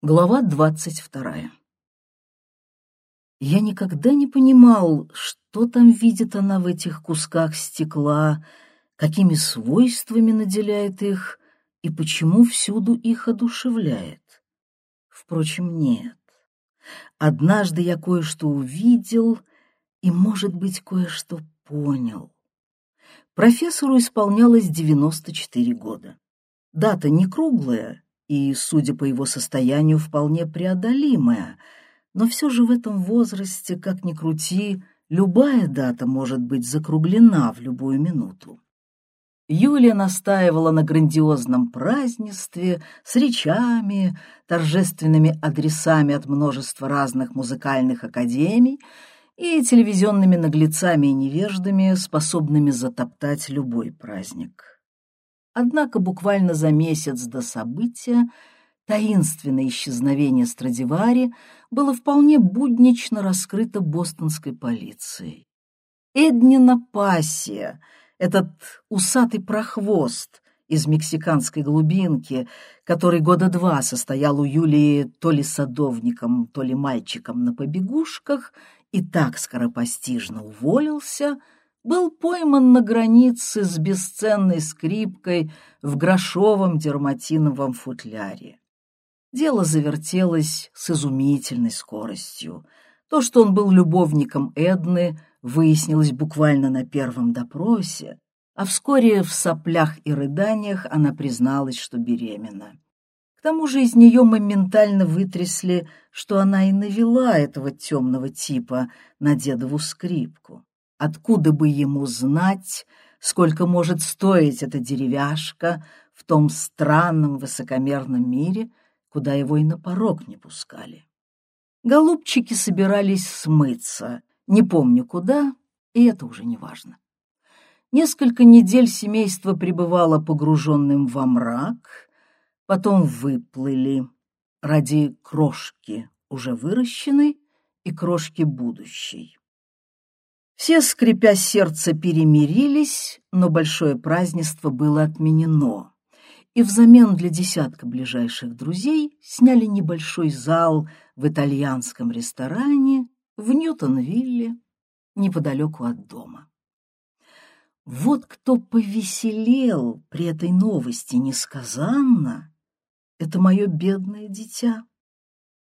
Глава двадцать вторая. Я никогда не понимал, что там видит она в этих кусках стекла, какими свойствами наделяет их и почему всюду их одушевляет. Впрочем, нет. Однажды я кое-что увидел и, может быть, кое-что понял. Профессору исполнялось девяносто четыре года. Дата не круглая, и, судя по его состоянию, вполне преодолимая, но все же в этом возрасте, как ни крути, любая дата может быть закруглена в любую минуту. Юлия настаивала на грандиозном празднестве с речами, торжественными адресами от множества разных музыкальных академий и телевизионными наглецами и невеждами, способными затоптать любой праздник. Однако буквально за месяц до события таинственное исчезновение Страдивари было вполне буднично раскрыто бостонской полицией. Эднина Пассия, этот усатый прохвост из мексиканской глубинки, который года два состоял у Юлии то ли садовником, то ли мальчиком на побегушках и так скоропостижно уволился — был пойман на границе с бесценной скрипкой в грошовом дерматиновом футляре. Дело завертелось с изумительной скоростью. То, что он был любовником Эдны, выяснилось буквально на первом допросе, а вскоре в соплях и рыданиях она призналась, что беременна. К тому же из нее моментально вытрясли, что она и навела этого темного типа на дедову скрипку. Откуда бы ему знать, сколько может стоить эта деревяшка в том странном высокомерном мире, куда его и на порог не пускали? Голубчики собирались смыться, не помню куда, и это уже не важно. Несколько недель семейство пребывало погруженным во мрак, потом выплыли ради крошки уже выращенной и крошки будущей. Все, скрипя сердце, перемирились, но большое празднество было отменено, и взамен для десятка ближайших друзей сняли небольшой зал в итальянском ресторане в Ньютон-Вилле, неподалеку от дома. Вот кто повеселел при этой новости несказанно, это мое бедное дитя.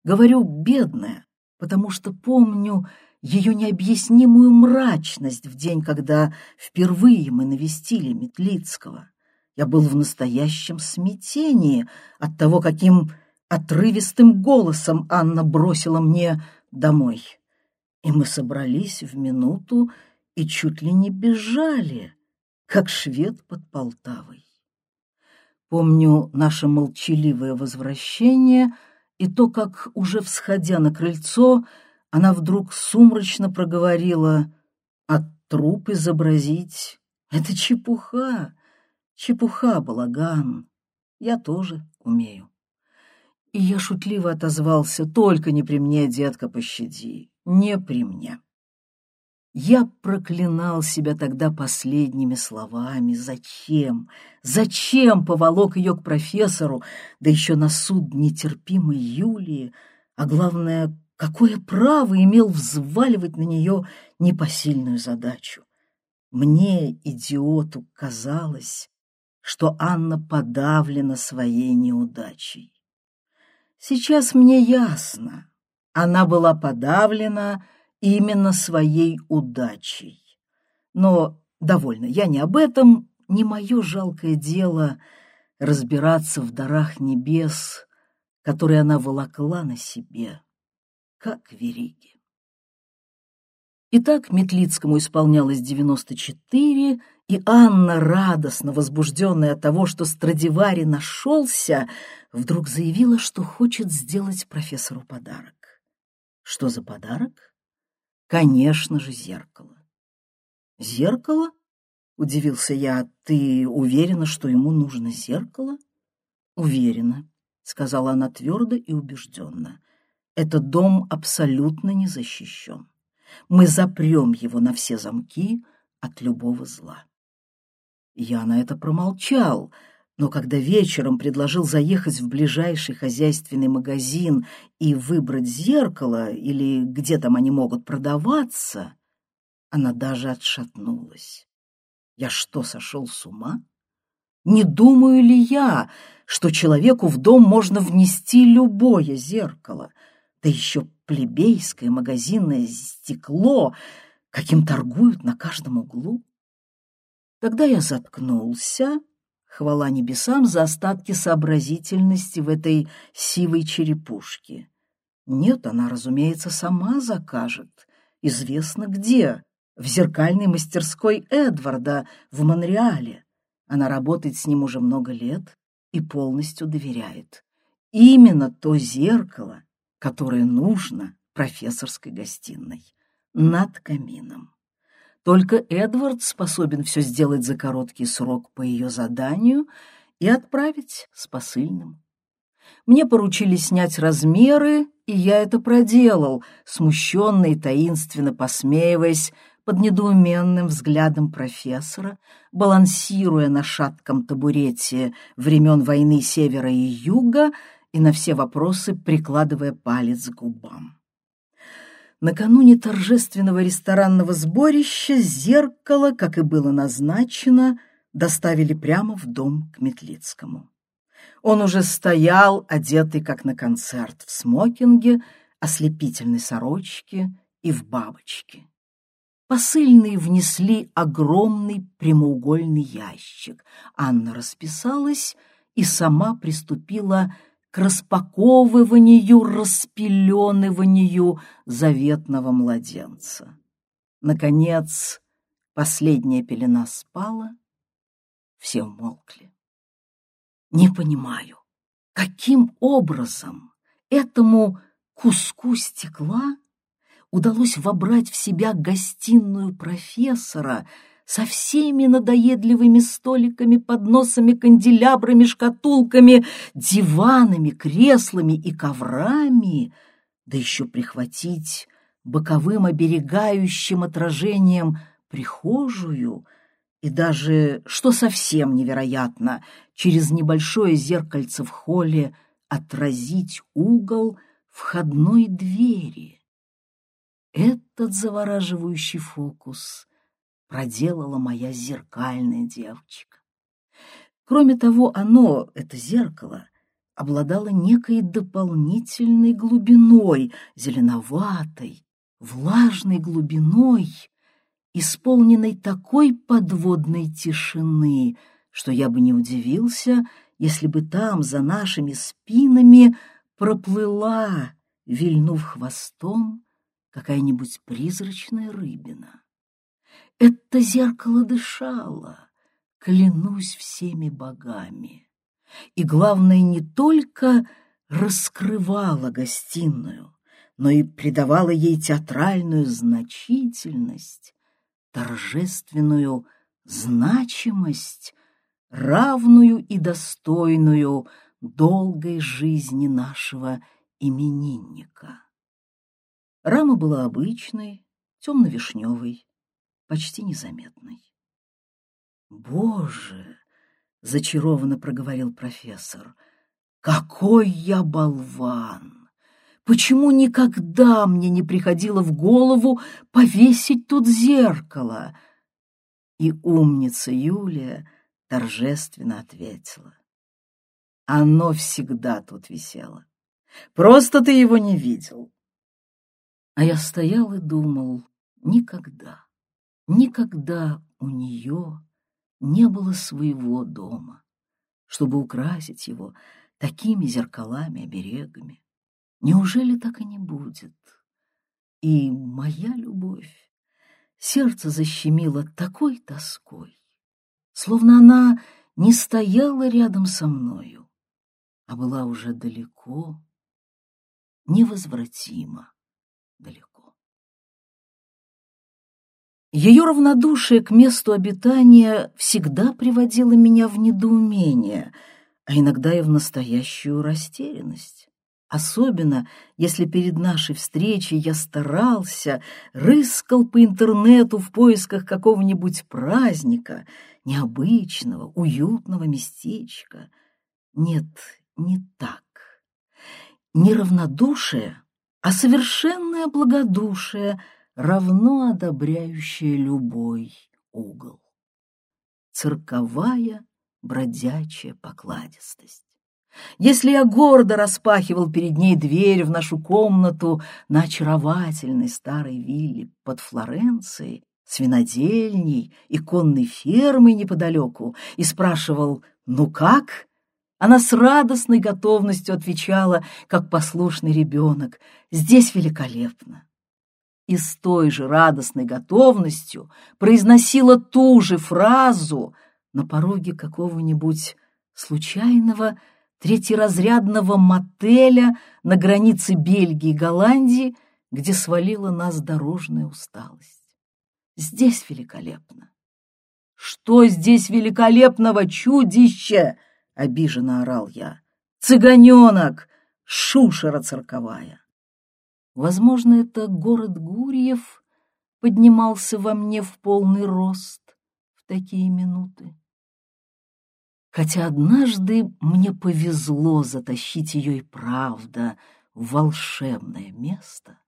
Говорю «бедное», потому что помню, ее необъяснимую мрачность в день, когда впервые мы навестили Метлицкого. Я был в настоящем смятении от того, каким отрывистым голосом Анна бросила мне домой. И мы собрались в минуту и чуть ли не бежали, как швед под Полтавой. Помню наше молчаливое возвращение и то, как, уже всходя на крыльцо, она вдруг сумрачно проговорила, а труп изобразить — это чепуха, чепуха, балаган, я тоже умею. И я шутливо отозвался, только не при мне, детка, пощади, не при мне. Я проклинал себя тогда последними словами. Зачем? Зачем поволок ее к профессору, да еще на суд нетерпимой Юлии, а главное, Какое право имел взваливать на нее непосильную задачу? Мне, идиоту, казалось, что Анна подавлена своей неудачей. Сейчас мне ясно, она была подавлена именно своей удачей. Но довольно, я не об этом, не мое жалкое дело разбираться в дарах небес, которые она волокла на себе как вериги. Итак, Метлицкому исполнялось 94, и Анна, радостно возбужденная от того, что Страдивари нашелся, вдруг заявила, что хочет сделать профессору подарок. Что за подарок? Конечно же, зеркало. Зеркало? Удивился я. Ты уверена, что ему нужно зеркало? Уверена, сказала она твердо и убежденно. Этот дом абсолютно не защищен. Мы запрем его на все замки от любого зла. Я на это промолчал, Но когда вечером предложил заехать в ближайший хозяйственный магазин и выбрать зеркало, или где там они могут продаваться, она даже отшатнулась. Я что, сошел с ума? Не думаю ли я, что человеку в дом можно внести любое зеркало, да еще плебейское магазинное стекло, каким торгуют на каждом углу? Тогда я заткнулся, хвала небесам за остатки сообразительности в этой сивой черепушке. Нет, она, разумеется, сама закажет, известно где, в зеркальной мастерской Эдварда в Монреале. Она работает с ним уже много лет и полностью доверяет. Именно то зеркало, которое нужно профессорской гостиной, над камином. Только Эдвард способен все сделать за короткий срок по ее заданию и отправить с посыльным. Мне поручили снять размеры, и я это проделал, смущенно и таинственно посмеиваясь под недоуменным взглядом профессора, балансируя на шатком табурете времен войны Севера и Юга и на все вопросы прикладывая палец к губам. Накануне торжественного ресторанного сборища зеркало, как и было назначено, доставили прямо в дом к Метлицкому. Он уже стоял, одетый как на концерт, в смокинге, ослепительной сорочке и в бабочке. Посыльные внесли огромный прямоугольный ящик. Анна расписалась и сама приступила к распаковыванию, распеленыванию заветного младенца. Наконец, последняя пелена спала, все умолкли. Не понимаю, каким образом этому куску стекла удалось вобрать в себя гостиную профессора со всеми надоедливыми столиками, подносами, канделябрами, шкатулками, диванами, креслами и коврами, да еще прихватить боковым оберегающим отражением прихожую и даже, что совсем невероятно, через небольшое зеркальце в холле отразить угол входной двери. Этот завораживающий фокус проделала моя зеркальная девочка. Кроме того, оно, это зеркало, обладало некой дополнительной глубиной, зеленоватой, влажной глубиной, исполненной такой подводной тишины, что я бы не удивился, если бы там, за нашими спинами, проплыла, вильнув хвостом, какая-нибудь призрачная рыбина. Это зеркало дышало, клянусь всеми богами. И, главное, не только раскрывало гостиную, но и придавало ей театральную значительность, торжественную значимость, равную и достойную долгой жизни нашего именинника. Рама была обычной, темно-вишневой, почти незаметной. «Боже!» — зачарованно проговорил профессор. «Какой я болван! Почему никогда мне не приходило в голову повесить тут зеркало?» И умница Юлия торжественно ответила. «Оно всегда тут висело. Просто ты его не видел. А я стоял и думал, никогда, никогда у нее не было своего дома, чтобы украсить его такими зеркалами-оберегами. Неужели так и не будет? И моя любовь, сердце защемило такой тоской, словно она не стояла рядом со мною, а была уже далеко, невозвратима далеко. Ее равнодушие к месту обитания всегда приводило меня в недоумение, а иногда и в настоящую растерянность. особенно если перед нашей встречей я старался, рыскал по интернету в поисках какого-нибудь праздника, необычного, уютного местечка. Нет, не так. Неравнодушие, а совершенное благодушие, равно одобряющее любой угол. Цирковая бродячая покладистость. Если я гордо распахивал перед ней дверь в нашу комнату на очаровательной старой вилле под Флоренцией, с винодельней и конной фермой неподалеку, и спрашивал «Ну как?», она с радостной готовностью отвечала, как послушный ребенок «Здесь великолепно». И с той же радостной готовностью произносила ту же фразу на пороге какого-нибудь случайного третьеразрядного мотеля на границе Бельгии и Голландии, где свалила нас дорожная усталость. Здесь великолепно. «Что здесь великолепного, чудище?» — обиженно орал я. «Цыганенок! Шушера цирковая!» Возможно, это город Гурьев поднимался во мне в полный рост в такие минуты хотя однажды мне повезло затащить ее и правда в волшебное место,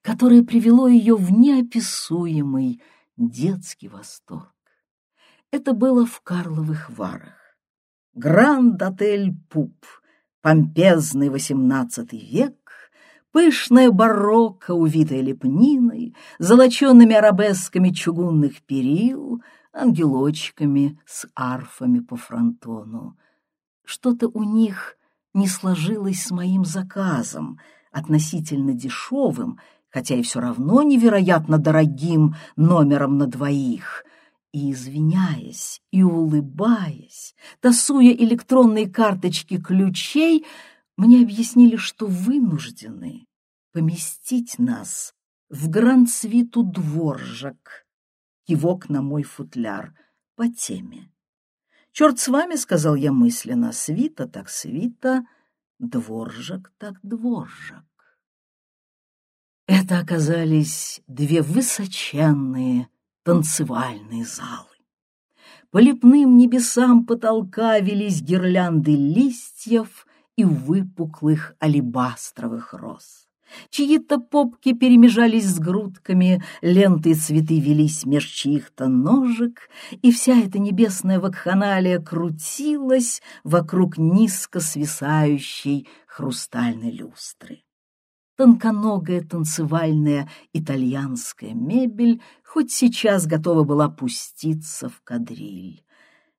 которое привело ее в неописуемый детский восторг. Это было в Карловых Варах. Гранд-отель Пуп, помпезный XVIII век, пышная барокко, увитая лепниной, золоченными арабесками чугунных перил — ангелочками с арфами по фронтону. Что-то у них не сложилось с моим заказом, относительно дешевым, хотя и все равно невероятно дорогим номером на двоих. И, извиняясь, и улыбаясь, тасуя электронные карточки ключей, мне объяснили, что вынуждены поместить нас в гранд-свиту дворжак, кивок на мой футляр по теме. «Черт с вами», — сказал я мысленно, — «свита так свита, дворжак так дворжак». Это оказались две высоченные танцевальные залы. По лепным небесам потолка велись гирлянды листьев и выпуклых алебастровых роз. Чьи-то попки перемежались с грудками, ленты и цветы велись меж чьих-то ножек, и вся эта небесная вакханалия крутилась вокруг низко свисающей хрустальной люстры. Тонконогая танцевальная итальянская мебель хоть сейчас готова была пуститься в кадриль.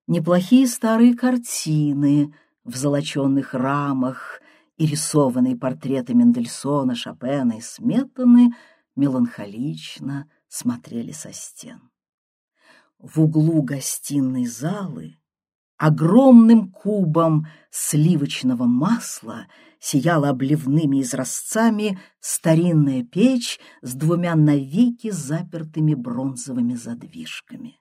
Неплохие старые картины в золоченных рамах — и рисованные портреты Мендельсона, Шопена и Сметаны меланхолично смотрели со стен. В углу гостиной залы огромным кубом сливочного масла сияла обливными изразцами старинная печь с двумя навеки запертыми бронзовыми задвижками.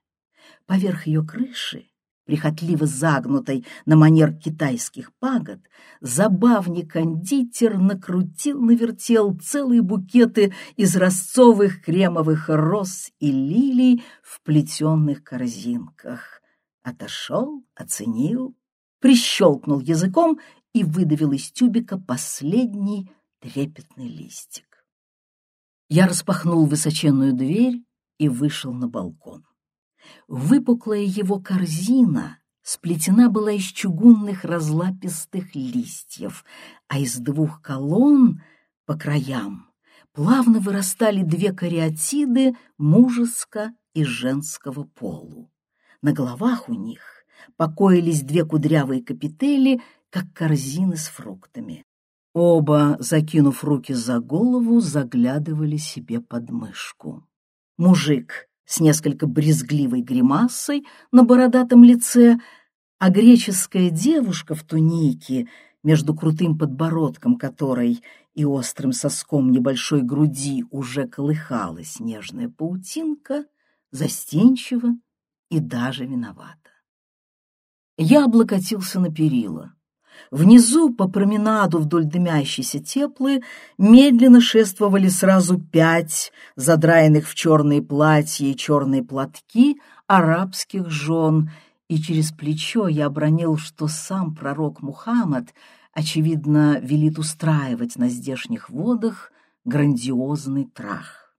Поверх ее крыши прихотливо загнутой на манер китайских пагод, забавник-кондитер накрутил-навертел целые букеты из ростцовых кремовых роз и лилий в плетенных корзинках. Отошел, оценил, прищелкнул языком и выдавил из тюбика последний трепетный листик. Я распахнул высоченную дверь и вышел на балкон. Выпуклая его корзина сплетена была из чугунных разлапистых листьев, а из двух колонн по краям плавно вырастали две кариатиды мужеско и женского полу. На головах у них покоились две кудрявые капители, как корзины с фруктами. Оба, закинув руки за голову, заглядывали себе под мышку. Мужик с несколько брезгливой гримасой на бородатом лице, а греческая девушка в тунике, между крутым подбородком которой и острым соском небольшой груди уже колыхалась нежная паутинка, застенчива и даже виновата. Я облокотился на перила. Внизу по променаду вдоль дымящейся теплы медленно шествовали сразу пять задраенных в черные платья и черные платки арабских жен, и через плечо я обронил, что сам пророк Мухаммад, очевидно, велит устраивать на здешних водах грандиозный трах.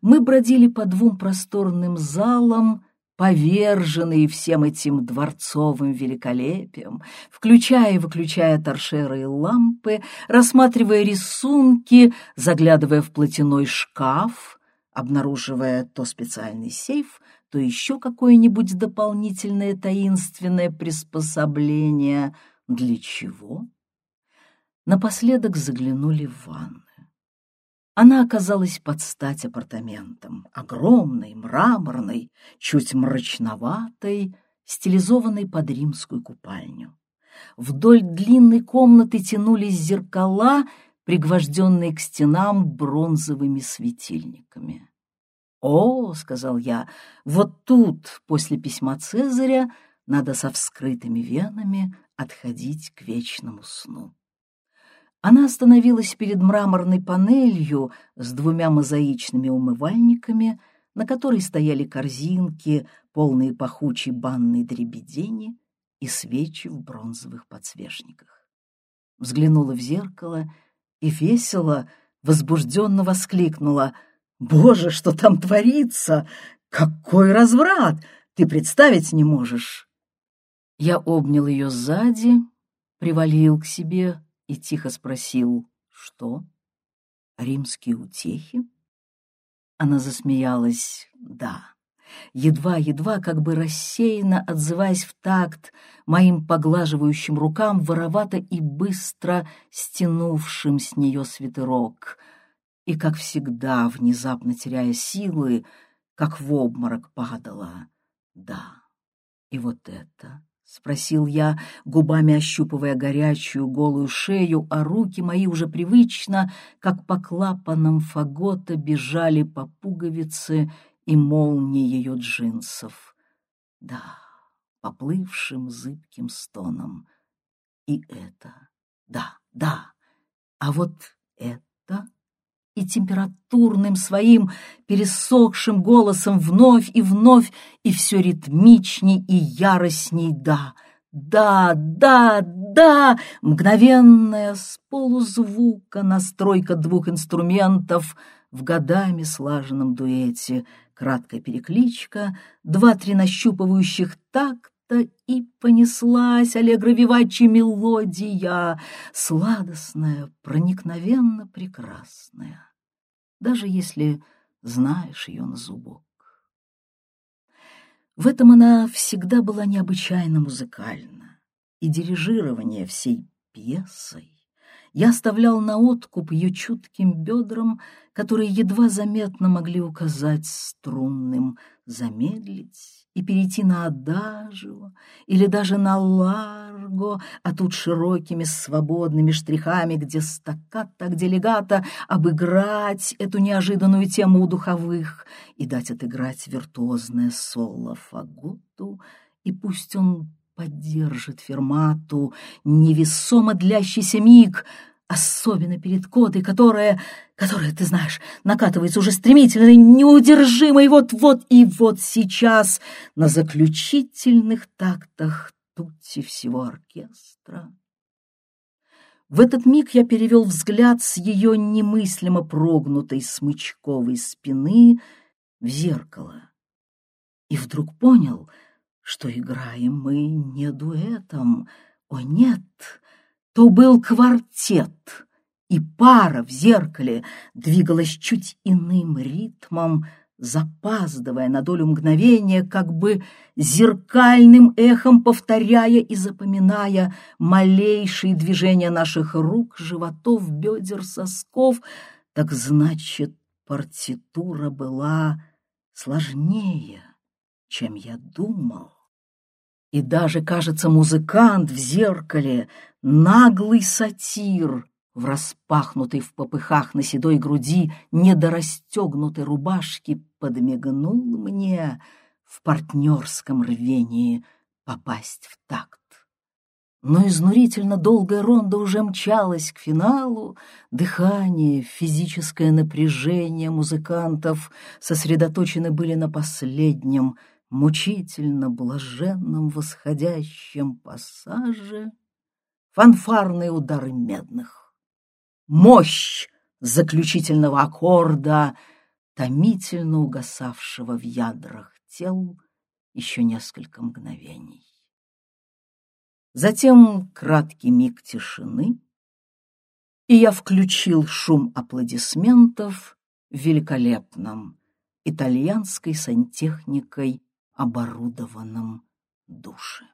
Мы бродили по двум просторным залам, поверженные всем этим дворцовым великолепием, включая и выключая торшеры и лампы, рассматривая рисунки, заглядывая в платяной шкаф, обнаруживая то специальный сейф, то еще какое-нибудь дополнительное таинственное приспособление. Для чего? Напоследок заглянули в ванну. Она оказалась под стать апартаментам, огромной, мраморной, чуть мрачноватой, стилизованной под римскую купальню. Вдоль длинной комнаты тянулись зеркала, пригвожденные к стенам бронзовыми светильниками. «О, — сказал я, — вот тут, после письма Цезаря, надо со вскрытыми венами отходить к вечному сну». Она остановилась перед мраморной панелью с двумя мозаичными умывальниками, на которой стояли корзинки, полные пахучей банной дребедени и свечи в бронзовых подсвечниках. Взглянула в зеркало и весело, возбужденно воскликнула «Боже, что там творится! Какой разврат! Ты представить не можешь!» Я обнял ее сзади, привалил к себе, и тихо спросил «Что? Римские утехи?» Она засмеялась «Да». Едва-едва, как бы рассеянно отзываясь в такт моим поглаживающим рукам, воровато и быстро стянувшим с нее свитерок, и, как всегда, внезапно теряя силы, как в обморок падала. Да, и вот это — спросил я, губами ощупывая горячую голую шею, а руки мои уже привычно, как по клапанам фагота, бежали по пуговице и молнии ее джинсов. Да, поплывшим зыбким стоном. И это, да, да, а вот это и температурным своим пересохшим голосом вновь и вновь, и все ритмичней и яростней «да». Да, да, да, мгновенная с полузвука настройка двух инструментов в годами слаженном дуэте, краткая перекличка, два-три нащупывающих такта и понеслась аллегро мелодия, сладостная, проникновенно прекрасная даже если знаешь ее на зубок. В этом она всегда была необычайно музыкальна, и дирижирование всей пьесой я оставлял на откуп ее чутким бедрам, которые едва заметно могли указать струнным замедлить и перейти на адажио или даже на ларго, а тут широкими свободными штрихами, где стакката, где легато, обыграть эту неожиданную тему у духовых и дать отыграть виртуозное соло фаготу, и пусть он поддержит фермату невесомо длящийся миг — особенно перед Кодой, которая, которая, ты знаешь, накатывается уже стремительно неудержимо, и вот-вот, и вот сейчас на заключительных тактах тутти всего оркестра. В этот миг я перевел взгляд с ее немыслимо прогнутой смычковой спины в зеркало и вдруг понял, что играем мы не дуэтом, о нет, то был квартет, и пара в зеркале двигалась чуть иным ритмом, запаздывая на долю мгновения, как бы зеркальным эхом повторяя и запоминая малейшие движения наших рук, животов, бедер, сосков. Так значит, партитура была сложнее, чем я думал. И даже, кажется, музыкант в зеркале, наглый сатир, в распахнутой в попыхах на седой груди недорастегнутой рубашке подмигнул мне в партнерском рвении попасть в такт. но изнурительно долгая ронда уже мчалась к финалу, дыхание, физическое напряжение музыкантов сосредоточены были на последнем, мучительно блаженном восходящем пассаже, фанфарные удары медных, мощь заключительного аккорда, томительно угасавшего в ядрах тел еще несколько мгновений. Затем краткий миг тишины, и я включил шум аплодисментов в великолепном итальянской сантехникой оборудованном душе.